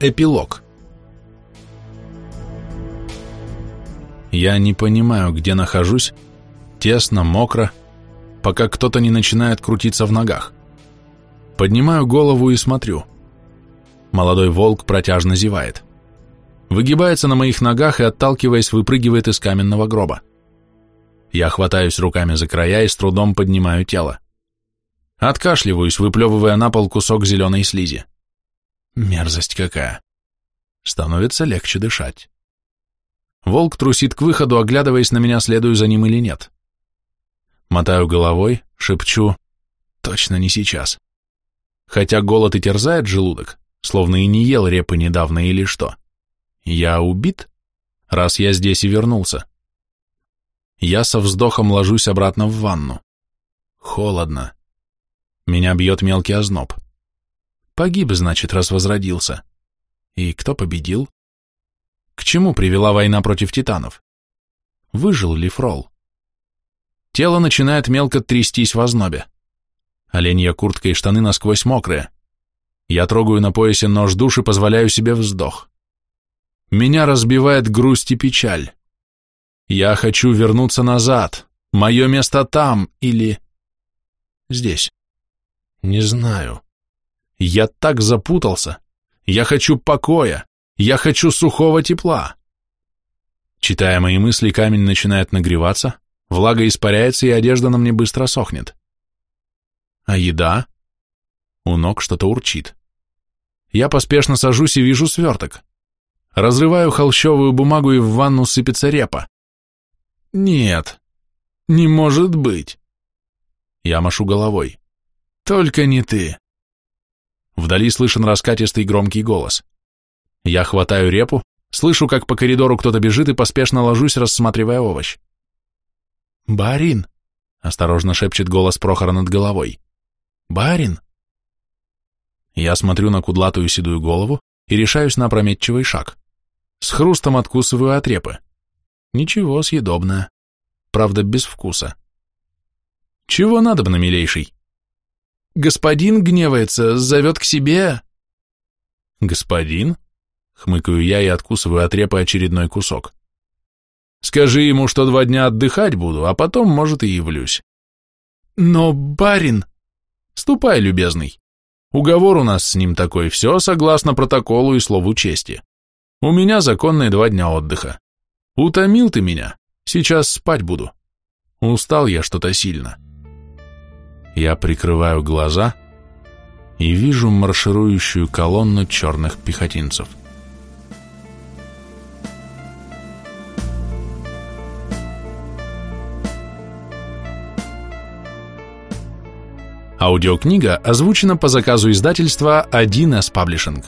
Эпилог. Я не понимаю, где нахожусь, тесно, мокро, пока кто-то не начинает крутиться в ногах. Поднимаю голову и смотрю. Молодой волк протяжно зевает. Выгибается на моих ногах и, отталкиваясь, выпрыгивает из каменного гроба. Я хватаюсь руками за края и с трудом поднимаю тело. Откашливаюсь, выплевывая на пол кусок зеленой слизи. Мерзость какая. Становится легче дышать. Волк трусит к выходу, оглядываясь на меня, следую за ним или нет. Мотаю головой, шепчу «Точно не сейчас». Хотя голод и терзает желудок, словно и не ел репы недавно или что. Я убит, раз я здесь и вернулся. Я со вздохом ложусь обратно в ванну. Холодно. Меня бьет мелкий озноб. Погиб, значит, раз возродился. И кто победил? К чему привела война против титанов? Выжил ли Фрол? Тело начинает мелко трястись в ознобе. Оленья куртка и штаны насквозь мокрые. Я трогаю на поясе нож душ и позволяю себе вздох. Меня разбивает грусть и печаль. Я хочу вернуться назад. Мое место там или... Здесь. Не знаю. Я так запутался. Я хочу покоя. Я хочу сухого тепла. Читая мои мысли, камень начинает нагреваться, влага испаряется, и одежда на мне быстро сохнет. А еда? У ног что-то урчит. Я поспешно сажусь и вижу сверток. Разрываю холщовую бумагу, и в ванну сыпется репа. Нет, не может быть. Я машу головой. Только не ты. Вдали слышен раскатистый громкий голос. Я хватаю репу, слышу, как по коридору кто-то бежит и поспешно ложусь, рассматривая овощ. «Барин!» — осторожно шепчет голос Прохора над головой. «Барин!» Я смотрю на кудлатую седую голову и решаюсь на опрометчивый шаг. С хрустом откусываю от репы. Ничего, съедобное. Правда, без вкуса. «Чего надо, милейший?» Господин гневается, зовет к себе. Господин? Хмыкаю я и откусываю от репы очередной кусок. Скажи ему, что два дня отдыхать буду, а потом, может, и явлюсь. Но, барин... Ступай, любезный. Уговор у нас с ним такой, все согласно протоколу и слову чести. У меня законные два дня отдыха. Утомил ты меня, сейчас спать буду. Устал я что-то сильно. Я прикрываю глаза и вижу марширующую колонну черных пехотинцев. Аудиокнига озвучена по заказу издательства 1С Publishing.